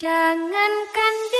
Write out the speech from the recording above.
Jangankan dia